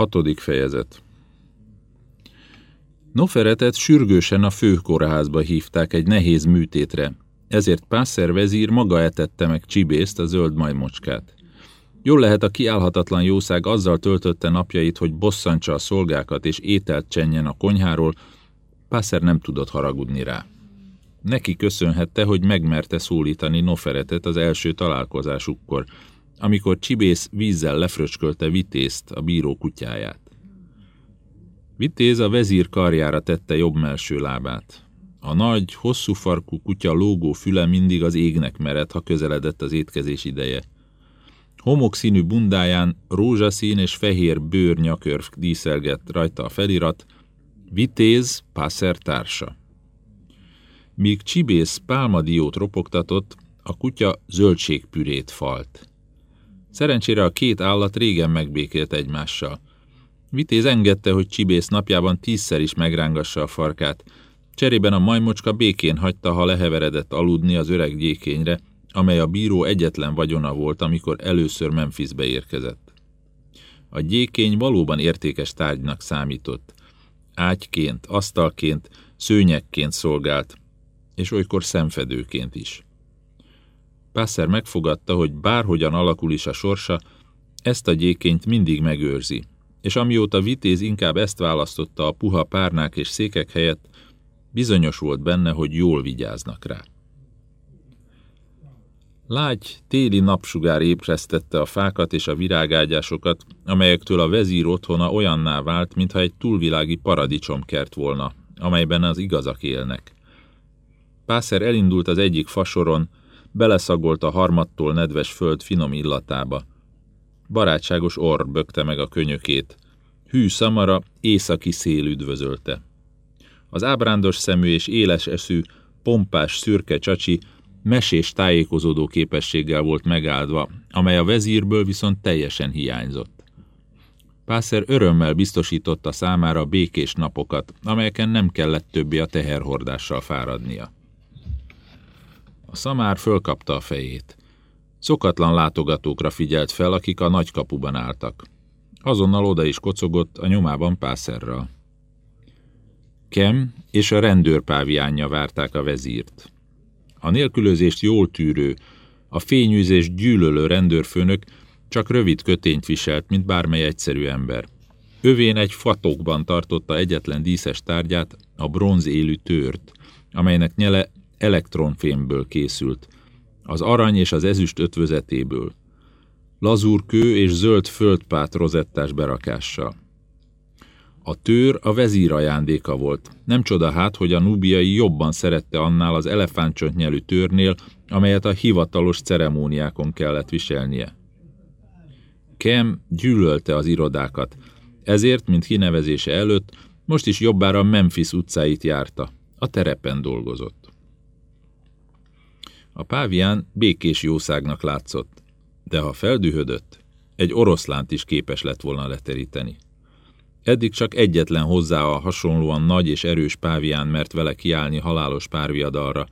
Hatodik fejezet Noferetet sürgősen a főkórházba hívták egy nehéz műtétre, ezért Pászer vezír maga etette meg Csibészt, a zöld majmocskát. Jól lehet a kiállhatatlan jószág azzal töltötte napjait, hogy bosszantsa a szolgákat és ételt csenjen a konyháról, Pászer nem tudott haragudni rá. Neki köszönhette, hogy megmerte szólítani Noferetet az első találkozásukkor, amikor Csibész vízzel lefröcskölte Vitézt, a bíró kutyáját. Vitéz a vezír karjára tette jobb melső lábát. A nagy, hosszú farkú kutya lógó füle mindig az égnek mered, ha közeledett az étkezés ideje. Homokszínű bundáján rózsaszín és fehér bőr nyakörv díszelgett rajta a felirat, Vitéz Pászer társa. Míg Csibész pálmadiót ropogtatott, a kutya zöldségpürét falt. Szerencsére a két állat régen megbékélt egymással. Vitéz engedte, hogy Csibész napjában tízszer is megrángassa a farkát. Cserében a majmocska békén hagyta, ha leheveredett aludni az öreg gyékényre, amely a bíró egyetlen vagyona volt, amikor először Memphisbe érkezett. A gyékény valóban értékes tárgynak számított. Ágyként, asztalként, szőnyekként szolgált, és olykor szemfedőként is. Pászer megfogadta, hogy bárhogyan alakul is a sorsa, ezt a gyékényt mindig megőrzi, és amióta Vitéz inkább ezt választotta a puha párnák és székek helyett, bizonyos volt benne, hogy jól vigyáznak rá. Lágy, téli napsugár ébresztette a fákat és a virágágyásokat, amelyektől a vezír otthona olyanná vált, mintha egy túlvilági paradicsomkert volna, amelyben az igazak élnek. Pászer elindult az egyik fasoron, beleszagolt a harmattól nedves föld finom illatába. Barátságos orr bökte meg a könyökét. Hű szamara északi szél üdvözölte. Az ábrándos szemű és éles eszű, pompás szürke csacsi mesés tájékozódó képességgel volt megáldva, amely a vezírből viszont teljesen hiányzott. Pászer örömmel biztosította számára békés napokat, amelyeken nem kellett többé a teherhordással fáradnia. A szamár fölkapta a fejét. Szokatlan látogatókra figyelt fel, akik a nagy kapuban álltak. Azonnal oda is kocogott, a nyomában pászerral. Kem és a rendőrpáviánja várták a vezírt. A nélkülözést jól tűrő, a fényűzés gyűlölő rendőrfőnök csak rövid kötényt viselt, mint bármely egyszerű ember. Övén egy fatokban tartotta egyetlen díszes tárgyát, a bronz élű tőrt, amelynek nyele elektronfémből készült, az arany és az ezüst ötvözetéből, lazúrkő és zöld földpát rozettás berakással. A tőr a vezír ajándéka volt. Nem csoda hát, hogy a nubiai jobban szerette annál az elefántcsontnyelű tőrnél, amelyet a hivatalos ceremóniákon kellett viselnie. Kem gyűlölte az irodákat, ezért, mint kinevezése előtt, most is jobbára Memphis utcáit járta. A terepen dolgozott. A pávián békés jószágnak látszott, de ha feldühödött, egy oroszlánt is képes lett volna leteríteni. Eddig csak egyetlen hozzá a hasonlóan nagy és erős pávián mert vele kiállni halálos párviadalra.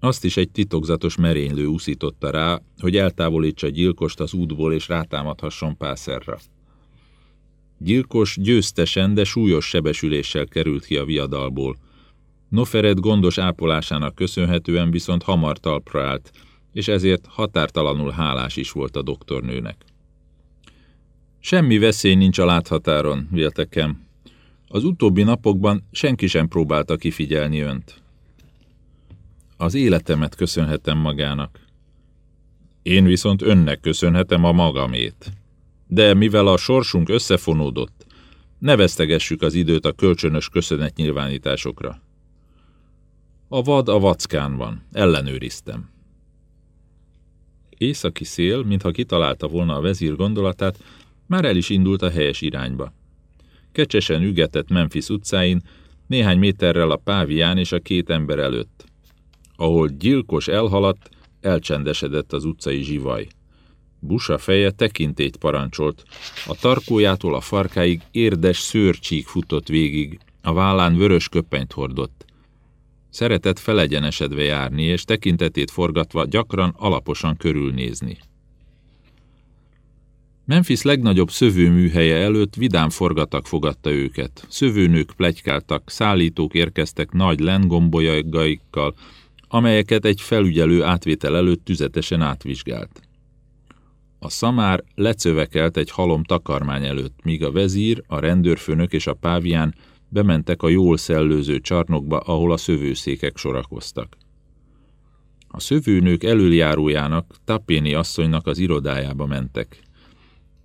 Azt is egy titokzatos merénylő úszította rá, hogy eltávolítsa gyilkost az útból és rátámadhasson pászerra. Gyilkos győztesen, de súlyos sebesüléssel került ki a viadalból. Noferet gondos ápolásának köszönhetően viszont hamar talpra állt, és ezért határtalanul hálás is volt a doktornőnek. Semmi veszély nincs a láthatáron, véltekem. Az utóbbi napokban senki sem próbálta kifigyelni önt. Az életemet köszönhetem magának. Én viszont önnek köszönhetem a magamét. De mivel a sorsunk összefonódott, ne vesztegessük az időt a kölcsönös köszönetnyilvánításokra. A vad a vackán van, ellenőriztem. Északi szél, mintha kitalálta volna a vezír gondolatát, már el is indult a helyes irányba. Kecsesen ügetett Memphis utcáin, néhány méterrel a pávián és a két ember előtt. Ahol gyilkos elhaladt, elcsendesedett az utcai zsivaj. Busa feje tekintét parancsolt. A tarkójától a farkáig érdes szőrcsík futott végig, a vállán vörös köpenyt hordott. Szeretett felegyenesedve járni, és tekintetét forgatva gyakran alaposan körülnézni. Memphis legnagyobb szövőműhelye előtt vidám forgatak fogadta őket. Szövőnők plegykáltak, szállítók érkeztek nagy lengombolyagaikkal, amelyeket egy felügyelő átvétel előtt tüzetesen átvizsgált. A szamár lecövekelt egy halom takarmány előtt, míg a vezír, a rendőrfőnök és a pávián bementek a jól szellőző csarnokba, ahol a szövőszékek sorakoztak. A szövőnők előjárójának, Tapéni asszonynak az irodájába mentek.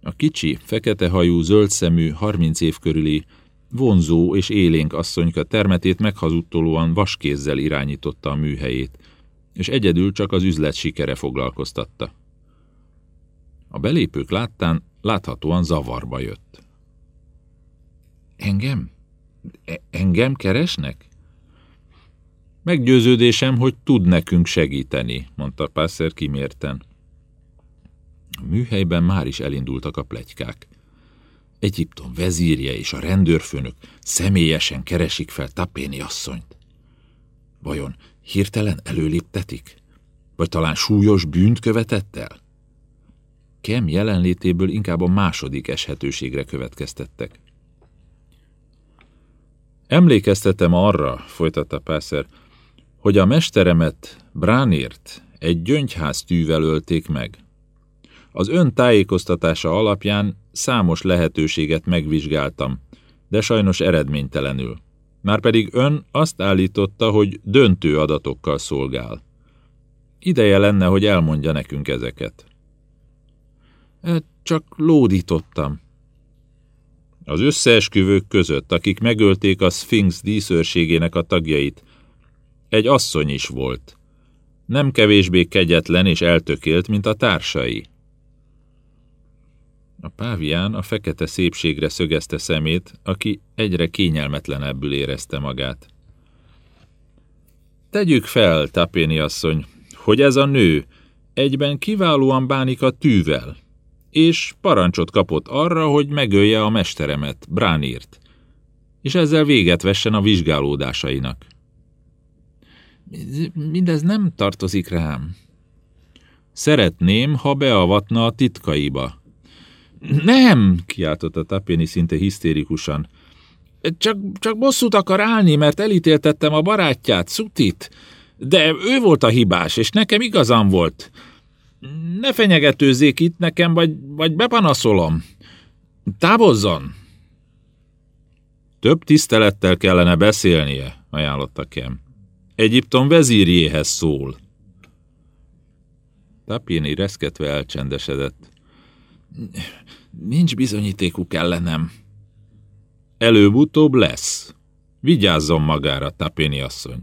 A kicsi, fekete hajú, zöld szemű, harminc év körüli, vonzó és élénk asszonyka termetét meghazudtolóan vaskézzel irányította a műhelyét, és egyedül csak az üzlet sikere foglalkoztatta. A belépők láttán láthatóan zavarba jött. Engem? Engem keresnek? Meggyőződésem, hogy tud nekünk segíteni, mondta Pászer kimérten. A műhelyben már is elindultak a plegykák. Egyiptom vezírje és a rendőrfőnök személyesen keresik fel Tapéni asszonyt. Vajon hirtelen előléptetik? Vagy talán súlyos bűnt követett el? Kem jelenlétéből inkább a második eshetőségre következtettek. Emlékeztetem arra, folytatta Pászer, hogy a mesteremet, Bránért, egy gyöngyház tűvel ölték meg. Az ön tájékoztatása alapján számos lehetőséget megvizsgáltam, de sajnos eredménytelenül. Márpedig ön azt állította, hogy döntő adatokkal szolgál. Ideje lenne, hogy elmondja nekünk ezeket. Csak lódítottam. Az összeesküvők között, akik megölték a Sphinx díszőrségének a tagjait, egy asszony is volt. Nem kevésbé kegyetlen és eltökélt, mint a társai. A pávián a fekete szépségre szögezte szemét, aki egyre kényelmetlenebbül érezte magát. Tegyük fel, Tapéni asszony, hogy ez a nő egyben kiválóan bánik a tűvel, és parancsot kapott arra, hogy megölje a mesteremet, Bránírt, és ezzel véget vessen a vizsgálódásainak. Mindez nem tartozik rám. Szeretném, ha beavatna a titkaiba. Nem, kiáltotta Tapéni szinte hisztérikusan. Csak, csak bosszút akar állni, mert elítéltettem a barátját, Szutit. De ő volt a hibás, és nekem igazam volt. Ne fenyegetőzzék itt nekem, vagy, vagy bepanaszolom. Távozzon! Több tisztelettel kellene beszélnie, ajánlotta Kem. Egyiptom vezírjéhez szól. Tapini reszketve elcsendesedett. Nincs bizonyítékuk ellenem. Előbb-utóbb lesz. Vigyázzon magára, Tapini asszony.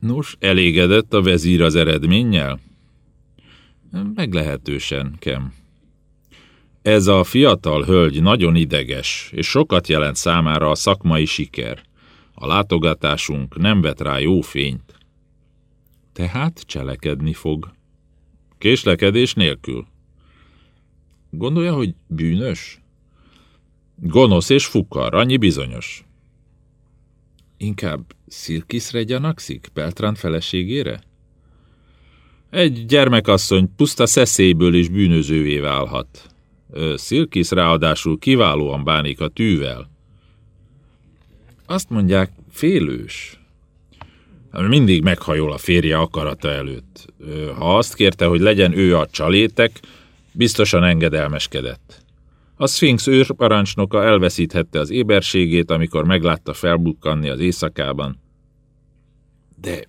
Nos, elégedett a vezír az eredménnyel? Meglehetősen, Kem. Ez a fiatal hölgy nagyon ideges, és sokat jelent számára a szakmai siker. A látogatásunk nem vet rá jó fényt. Tehát cselekedni fog. Késlekedés nélkül. Gondolja, hogy bűnös? Gonosz és fukar, annyi bizonyos. Inkább Szirkiszre gyanakszik, Peltrán feleségére? Egy gyermekasszony puszta szeszélyből is bűnözővé válhat. Szirkisz ráadásul kiválóan bánik a tűvel. Azt mondják, félős. Mindig meghajol a férje akarata előtt. Ha azt kérte, hogy legyen ő a csalétek, biztosan engedelmeskedett. A Sphinx őrparancsnoka elveszíthette az éberségét, amikor meglátta felbukkanni az éjszakában. De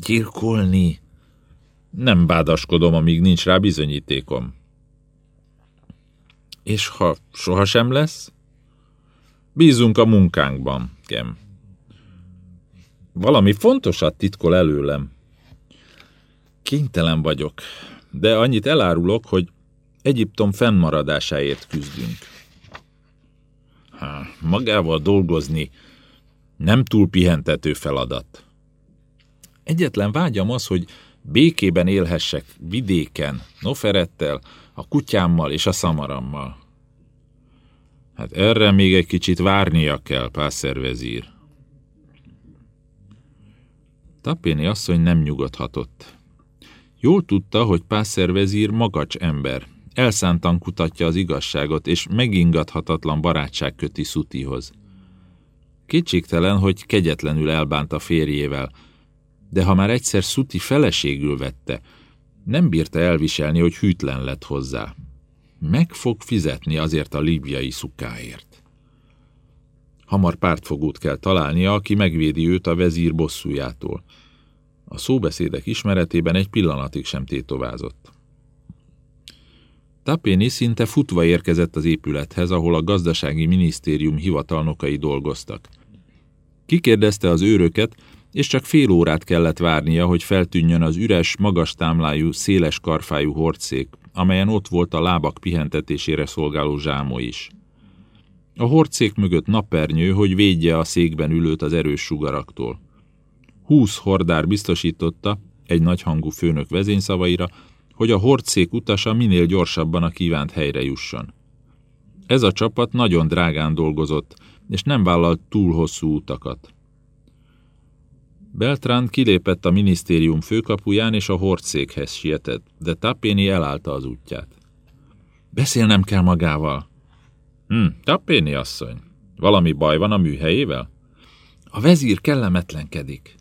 gyilkolni? Nem bádaskodom, amíg nincs rá bizonyítékom. És ha sohasem lesz? Bízunk a munkánkban, Kem. Valami fontosat titkol előlem. Kénytelen vagyok, de annyit elárulok, hogy Egyiptom fennmaradásáért küzdünk. Há, magával dolgozni nem túl pihentető feladat. Egyetlen vágyam az, hogy békében élhessek vidéken, Noferettel, a kutyámmal és a szamarammal. Hát erre még egy kicsit várnia kell, pásszervezír. Tapéni asszony nem nyugodhatott. Jól tudta, hogy Pászer vezír magacs ember. Elszántan kutatja az igazságot, és megingathatatlan barátság köti Szutihoz. Kétségtelen, hogy kegyetlenül elbánt a férjével, de ha már egyszer Szuti feleségül vette, nem bírta elviselni, hogy hűtlen lett hozzá. Meg fog fizetni azért a líbiai szukáért. Hamar pártfogót kell találnia, aki megvédi őt a vezír bosszújától. A szóbeszédek ismeretében egy pillanatig sem tétovázott. Tapéni szinte futva érkezett az épülethez, ahol a gazdasági minisztérium hivatalnokai dolgoztak. Kikérdezte az őröket, és csak fél órát kellett várnia, hogy feltűnjön az üres, magas támlájú, széles karfájú hordszék, amelyen ott volt a lábak pihentetésére szolgáló zsámo is. A hordszék mögött napernyő, hogy védje a székben ülőt az erős sugaraktól. Húsz hordár biztosította, egy nagyhangú főnök vezényszavaira, hogy a hordszék utasa minél gyorsabban a kívánt helyre jusson. Ez a csapat nagyon drágán dolgozott, és nem vállalt túl hosszú utakat. Beltrán kilépett a minisztérium főkapuján, és a hordszékhez sietett, de Tappéni elállta az útját. Beszélnem kell magával. Hm, Tappéni asszony, valami baj van a műhelyével? A vezír kellemetlenkedik.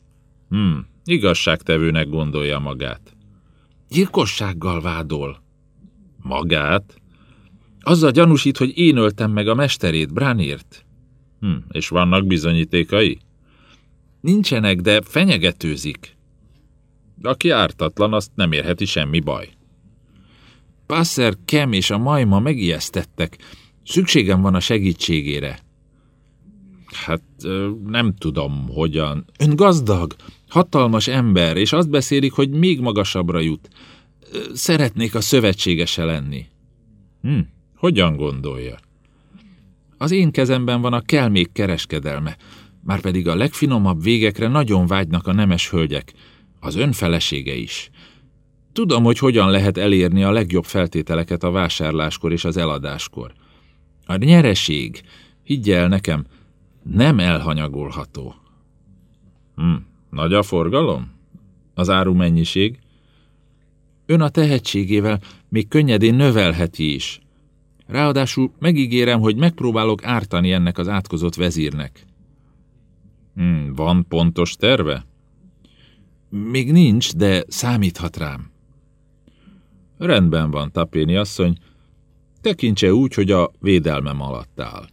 Hm, igazságtevőnek gondolja magát. Gyilkossággal vádol. Magát? Azzal gyanúsít, hogy én öltem meg a mesterét, Bránért. Hm, és vannak bizonyítékai? Nincsenek, de fenyegetőzik. Aki ártatlan, azt nem érheti semmi baj. Passer, Kem és a majma megijesztettek. Szükségem van a segítségére. Hát nem tudom, hogyan. Ön gazdag, hatalmas ember, és azt beszélik, hogy még magasabbra jut. Szeretnék a szövetségese lenni. Hm, hogyan gondolja? Az én kezemben van a kelmék kereskedelme, már pedig a legfinomabb végekre nagyon vágynak a nemes hölgyek, az ön felesége is. Tudom, hogy hogyan lehet elérni a legjobb feltételeket a vásárláskor és az eladáskor. A nyereség, higgyel nekem, nem elhanyagolható. Hm, nagy a forgalom? Az áru mennyiség? Ön a tehetségével még könnyedén növelheti is. Ráadásul megígérem, hogy megpróbálok ártani ennek az átkozott vezírnek. Hmm, van pontos terve? Még nincs, de számíthat rám. Rendben van, Tapéni asszony. Tekintse úgy, hogy a védelmem alatt áll.